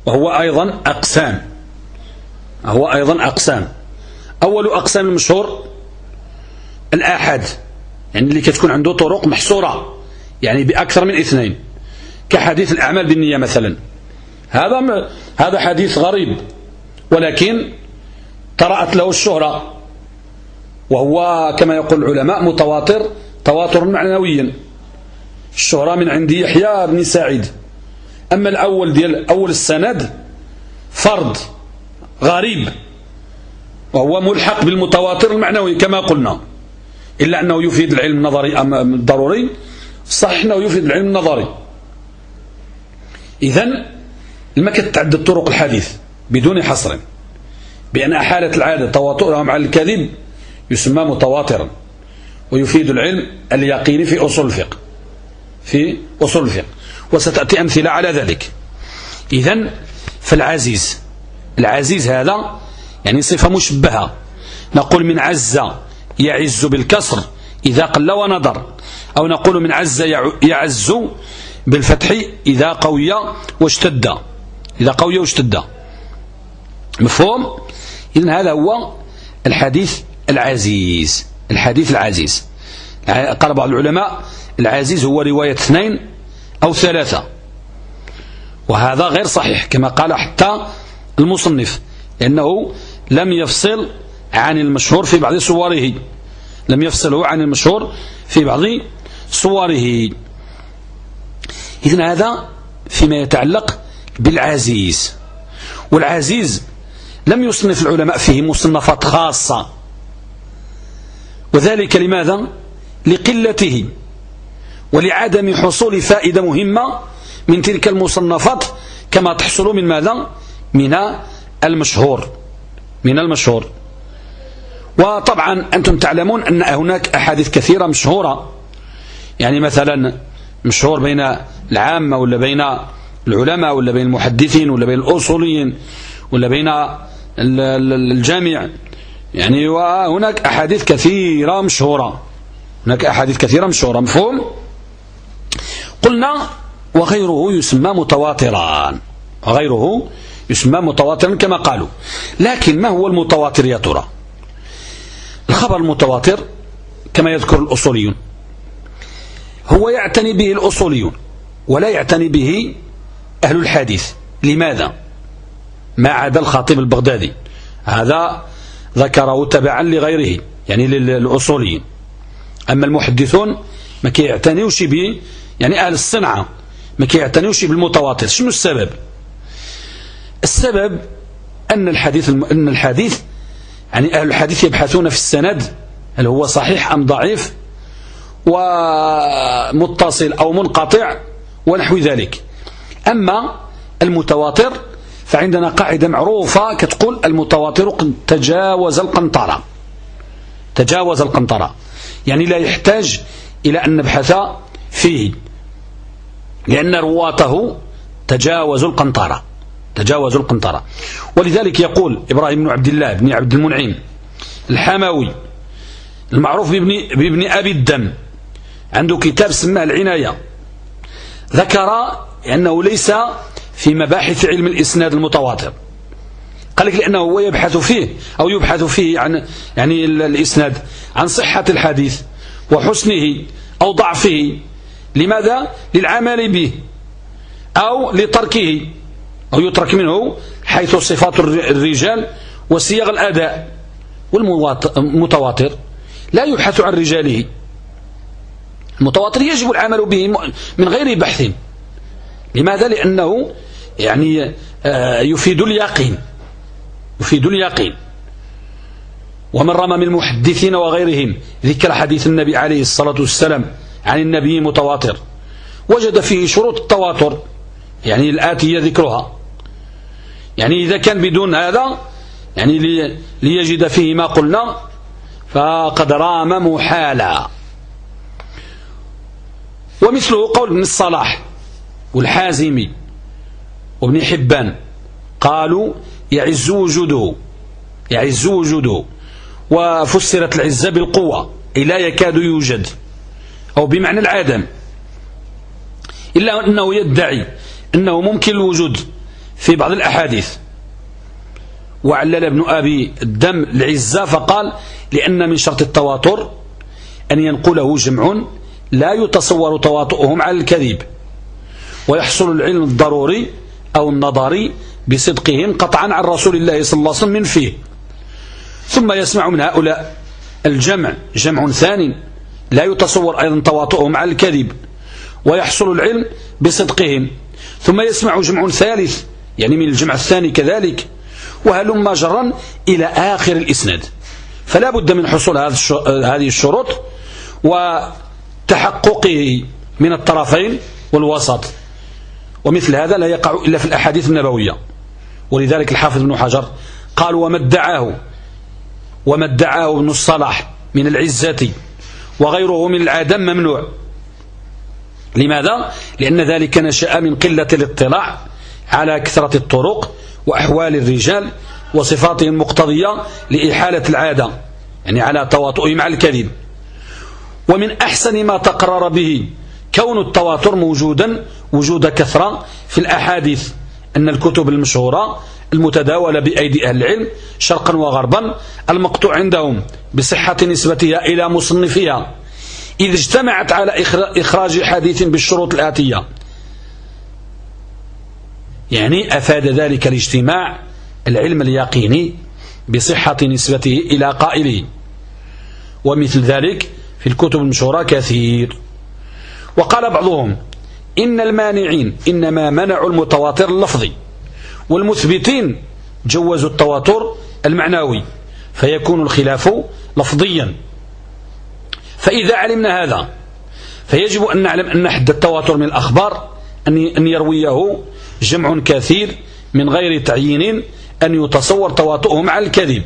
وهو أيضا أقسام. هو أيضا أقسام. أول أقسام المشهور الآحاد. يعني اللي كتكون عنده طرق محصورة. يعني بأكثر من اثنين. كحديث الأعمال بالنية مثلا. هذا هذا حديث غريب. ولكن طرأت له الشهرة. وهو كما يقول العلماء متواتر تواتر معنويا الشهرة من عند يحيى بن سعيد. أما الأول ديال أول السند فرض غريب. وهو ملحق بالمتواتر المعنوي كما قلنا. إلا أنه يفيد العلم النظري الضروري صح أنه يفيد العلم النظري. إذن لما كتعدد طرق الحديث بدون حصر بأن أحالة العادة تواطؤهم على الكذب يسمى متواترا ويفيد العلم اليقيني في أصول الفقه في أصول الفقه. وستأتي أمثلة على ذلك. إذن فالعزيز العزيز هذا يعني صفة مشبهة. نقول من عز يعز بالكسر إذا قل ونظر أو نقول من عز يعز بالفتح إذا قوي واشتد. إذا قوي واشتد. مفهوم؟ إذن هذا هو الحديث العزيز. الحديث العزيز. قال بعض العلماء العزيز هو رواية اثنين أو ثلاثة. وهذا غير صحيح كما قال حتى المصنف لأنه لم يفصل عن المشهور في بعض صوره. لم يفصله عن المشهور في بعض صوره. إذن هذا فيما يتعلق بالعزيز. والعزيز لم يصنف العلماء فيه مصنفات خاصة. وذلك لماذا؟ لقلته ولعدم حصول فائدة مهمة من تلك المصنفات كما تحصل من ماذا؟ من المشهور. من المشهور. وطبعا أنتم تعلمون أن هناك أحاديث كثيرة مشهورة. يعني مثلا مشهور بين العامة ولا بين العلماء ولا بين المحدثين ولا بين الأصوليين ولا بين الجامع يعني وهناك أحاديث كثيرة مشهورة. هناك أحاديث كثيرة مشهورة. مفهوم؟ قلنا وغيره يسمى متواترا وغيره يسمى متواترا كما قالوا. لكن ما هو المتواتر يا ترى؟ الخبر المتواتر كما يذكر الأصوليون هو يعتني به الأصوليون ولا يعتني به أهل الحديث. لماذا؟ ما عدا الخطيب البغدادي. هذا ذكره تبعا لغيره يعني للأصوليين. أما المحدثون ما كيعتنيوش به يعني أهل الصنعة ما كيعتنيوش بالمتواتر. شنو السبب؟ السبب أن الحديث أن الحديث يعني أهل الحديث يبحثون في السند هل هو صحيح أم ضعيف ومتصل أو منقطع ونحو ذلك. أما المتواتر فعندنا قاعدة معروفة كتقول المتواتر تجاوز القنطرة. تجاوز القنطرة. يعني لا يحتاج إلى أن نبحث فيه لأن رواته تجاوزوا القنطرة. تجاوزوا القنطرة. ولذلك يقول إبراهيم بن عبد الله بن عبد المنعم الحموي المعروف بابن, بابن أبي الدم عنده كتاب سماه العناية. ذكر أنه ليس في مباحث علم الإسناد المتواتر قال لك لأنه هو يبحث فيه أو يبحث فيه عن يعني الإسناد عن صحة الحديث وحسنه أو ضعفه. لماذا؟ للعمل به أو لتركه أو يترك منه حيث صفات الرجال وسياغ الأداء والمتواتر لا يبحث عن رجاله. المتواتر يجب العمل به من غير بحث. لماذا؟ لأنه يعني آه، يفيد اليقين يفيد اليقين. ومن رمى من المحدثين وغيرهم ذكر حديث النبي عليه الصلاة والسلام عن النبي متواتر. وجد فيه شروط التواتر يعني الآتية ذكرها. يعني إذا كان بدون هذا يعني ليجد فيه ما قلنا فقد رام محالا. ومثله قول ابن الصلاح والحازمي وابن حبان قالوا يعز وجوده يعز وجوده وفسرت العزة بالقوة لا يكاد يوجد أو بمعنى العدم. إلا أنه يدعي أنه ممكن الوجود في بعض الأحاديث. وعلل ابن أبي الدم العزة فقال لأن من شرط التواتر أن ينقله جمع لا يتصور تواطؤهم على الكذب. ويحصل العلم الضروري أو النظري بصدقهم قطعا عن رسول الله صلى الله عليه وسلم من فيه. ثم يسمع من هؤلاء الجمع جمع ثاني لا يتصور أيضا تواطؤهم على الكذب ويحصل العلم بصدقهم. ثم يسمع جمع ثالث يعني من الجمع الثاني كذلك وهلما جرا إلى آخر الإسناد. فلا بد من حصول هذه الشروط وتحققه من الطرفين والوسط. ومثل هذا لا يقع إلا في الأحاديث النبوية. ولذلك الحافظ ابن حجر قال وما ادعاه وما ادعاه ابن الصلاح من العزة وغيره من العدم ممنوع. لماذا؟ لأن ذلك نشأ من قلة الاطلاع على كثرة الطرق وأحوال الرجال وصفاتهم المقتضية لإحالة العادة يعني على تواطؤهم مع الكذب. ومن أحسن ما تقرر به كون التواتر موجودا وجود كثرة في الأحاديث أن الكتب المشهورة المتداولة بأيدي أهل العلم شرقا وغربا المقطوع عندهم بصحة نسبتها إلى مصنفها إذا اجتمعت على إخراج حديث بالشروط الآتية. يعني أفاد ذلك الاجتماع العلم اليقيني بصحة نسبته إلى قائله. ومثل ذلك في الكتب المشهورة كثير. وقال بعضهم إن المانعين إنما منعوا المتواتر اللفظي والمثبتين جوزوا التواتر المعنوي فيكون الخلاف لفظيا. فإذا علمنا هذا فيجب أن نعلم أن حد التواتر من الأخبار أن يرويه جمع كثير من غير تعيين أن يتصور تواطؤه مع الكذب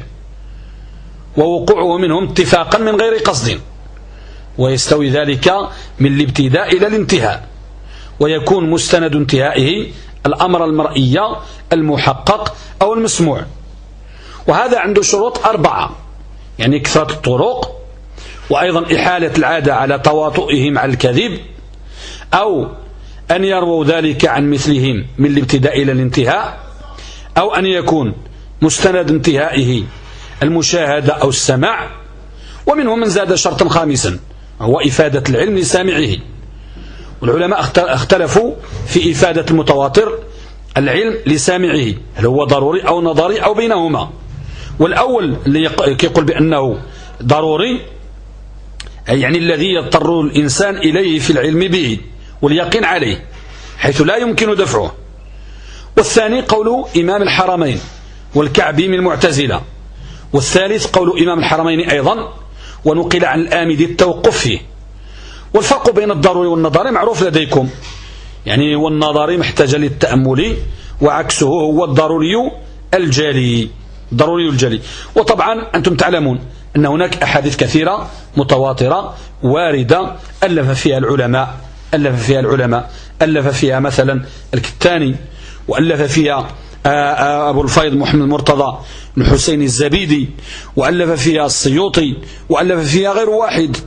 ووقوعه منهم اتفاقا من غير قصد. ويستوي ذلك من الابتداء إلى الانتهاء ويكون مستند انتهائه الأمر المرئي المحقق أو المسموع. وهذا عنده شروط أربعة يعني كثرة الطرق وأيضا إحالة العادة على تواطؤه مع الكذب أو أن يرووا ذلك عن مثلهم من الابتداء إلى الانتهاء أو أن يكون مستند انتهائه المشاهدة أو السماع. ومنهم من زاد شرطا خامسا هو إفادة العلم لسامعه. والعلماء اختلفوا في إفادة المتواتر العلم لسامعه هل هو ضروري أو نظري أو بينهما. والأول اللي يقول بأنه ضروري يعني الذي يضطر الإنسان إليه في العلم به واليقين عليه حيث لا يمكن دفعه. والثاني قول إمام الحرمين والكعبي من المعتزلة. والثالث قول إمام الحرمين أيضا ونقل عن الآمدي التوقف فيه. والفرق بين الضروري والنظري معروف لديكم. يعني هو النظري محتاج للتأمل وعكسه هو الضروري الجلي ضروري الجلي وطبعا أنتم تعلمون أن هناك أحاديث كثيرة متواترة واردة ألف فيها العلماء ألف فيها العلماء ألف فيها مثلا الكتاني وألف فيها أبو الفيض محمد مرتضى بن حسين الزبيدي وألف فيها السيوطي وألف فيها غير واحد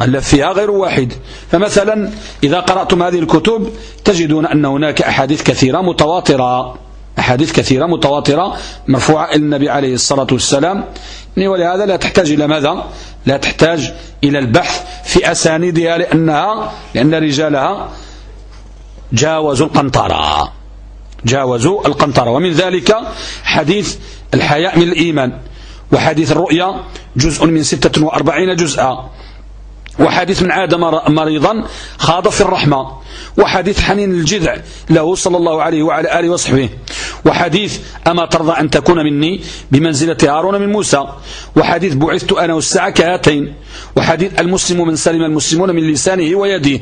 ألف فيها غير واحد. فمثلا إذا قرأتم هذه الكتب تجدون أن هناك أحاديث كثيرة متواترة أحاديث كثيرة متواترة مرفوعة إلى النبي عليه الصلاة والسلام. ولهذا لا تحتاج إلى ماذا؟ لا تحتاج إلى البحث في أسانيدها لأنها لأن رجالها جاوزوا القنطرة. جاوزوا القنطرة. ومن ذلك حديث الحياء من الإيمان وحديث الرؤيا جزء من 46 جزءا وحديث من عاد مريضا خاض في الرحمة وحديث حنين الجذع له صلى الله عليه وعلى آله وصحبه وحديث أما ترضى أن تكون مني بمنزلة هارون من موسى وحديث بعثت أنا والساعة كهاتين وحديث المسلم من سلم المسلمون من لسانه ويده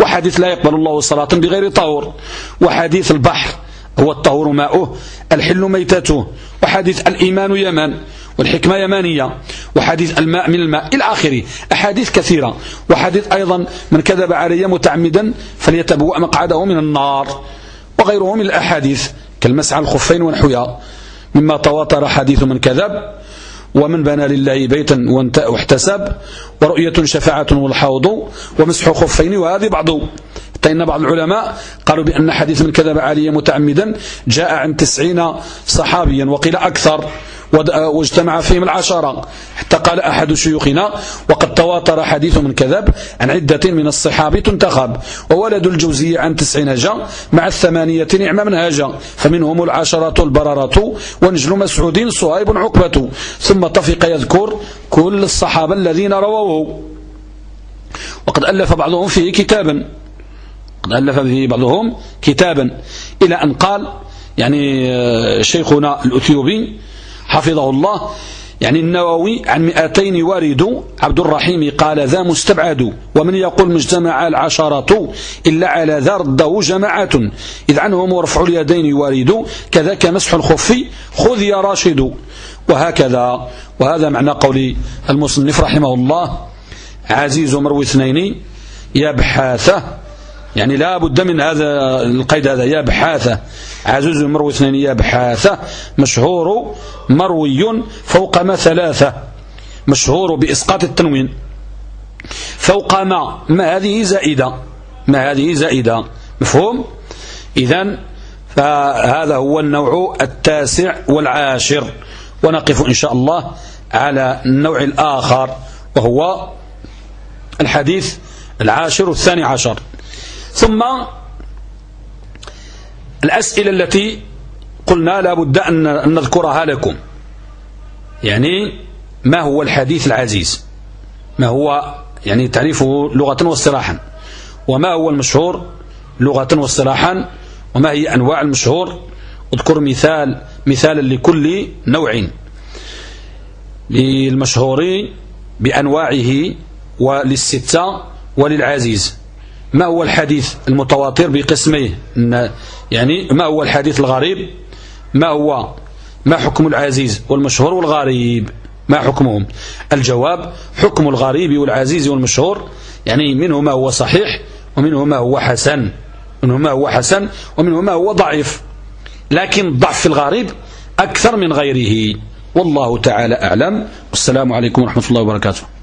وحديث لا يقبل الله صلاة بغير طهور وحديث البحر هو الطهور ماؤه الحل ميتته. وحديث الإيمان يمان والحكمة يمانية وحديث الماء من الماء إلى آخره. أحاديث كثيرة. وحديث أيضا من كذب علي متعمدا فليتبوأ مقعده من النار. وغيره من الأحاديث كالمسعى الخفين ونحوها مما تواتر حديث من كذب ومن بنى لله بيتا واحتسب. ورؤية شفاعة والحوض. ومسح خفين وهذه بعض. فإن بعض العلماء قالوا بأن حديث من كذب علي متعمدا جاء عن تسعين صحابيا وقيل أكثر واجتمع فيهم العشرة. حتى قال أحد شيوخنا وقد تواتر حديث من كذب عن عدة من الصحاب تنتخب. وولد الجوزي عن تسعين هجا مع الثمانية نعم منهجا فمنهم العشرة البررة ونجل مسعود صهيب عقبة. ثم طفق يذكر كل الصحابة الذين رووه. وقد ألف بعضهم فيه كتابا. قد ألف فيه بعضهم كتابا. إلى أن قال يعني آه، شيخنا الأثيوبي حفظه الله يعني النووي عن مئتين وارد عبد الرحيم قال ذا مستبعد ومن يقول مجتمع العشرة إلا على ذا رده جماعة. إذ عنهم ورفع اليدين وارد كذاك مسح الخف خذ يا راشد. وهكذا. وهذا معنى قول المصنف رحمه الله عزيز مروي اثنين يبحاثه يعني لا بد من هذا القيد هذا يا بحاثة. عزوز مروي اثنين يا بحاثة. مشهور مروي فوق ما ثلاثة. مشهور بإسقاط التنوين. فوق ما ما هذه زائدة. ما هذه زائدة. مفهوم؟ إذا فهذا هو النوع التاسع والعاشر. ونقف إن شاء الله على النوع الآخر وهو الحديث العاشر الثاني عشر. ثم الأسئلة التي قلنا لا بد أن نذكرها لكم. يعني ما هو الحديث العزيز؟ ما هو يعني تعريفه لغة واصطلاحا. وما هو المشهور لغة واصطلاحا؟ وما هي أنواع المشهور؟ اذكر مثال مثالا لكل نوع. للمشهور بأنواعه وللستة وللعزيز. ما هو الحديث المتواتر بقسميه؟ يعني ما هو الحديث الغريب؟ ما هو ما حكم العزيز والمشهور والغريب؟ ما حكمهم؟ الجواب حكم الغريب والعزيز والمشهور يعني منه ما هو صحيح ومنه ما هو حسن. منه ما هو حسن ومنه ما هو ضعيف. لكن في الغريب أكثر من غيره. والله تعالى أعلم. والسلام عليكم ورحمة الله وبركاته.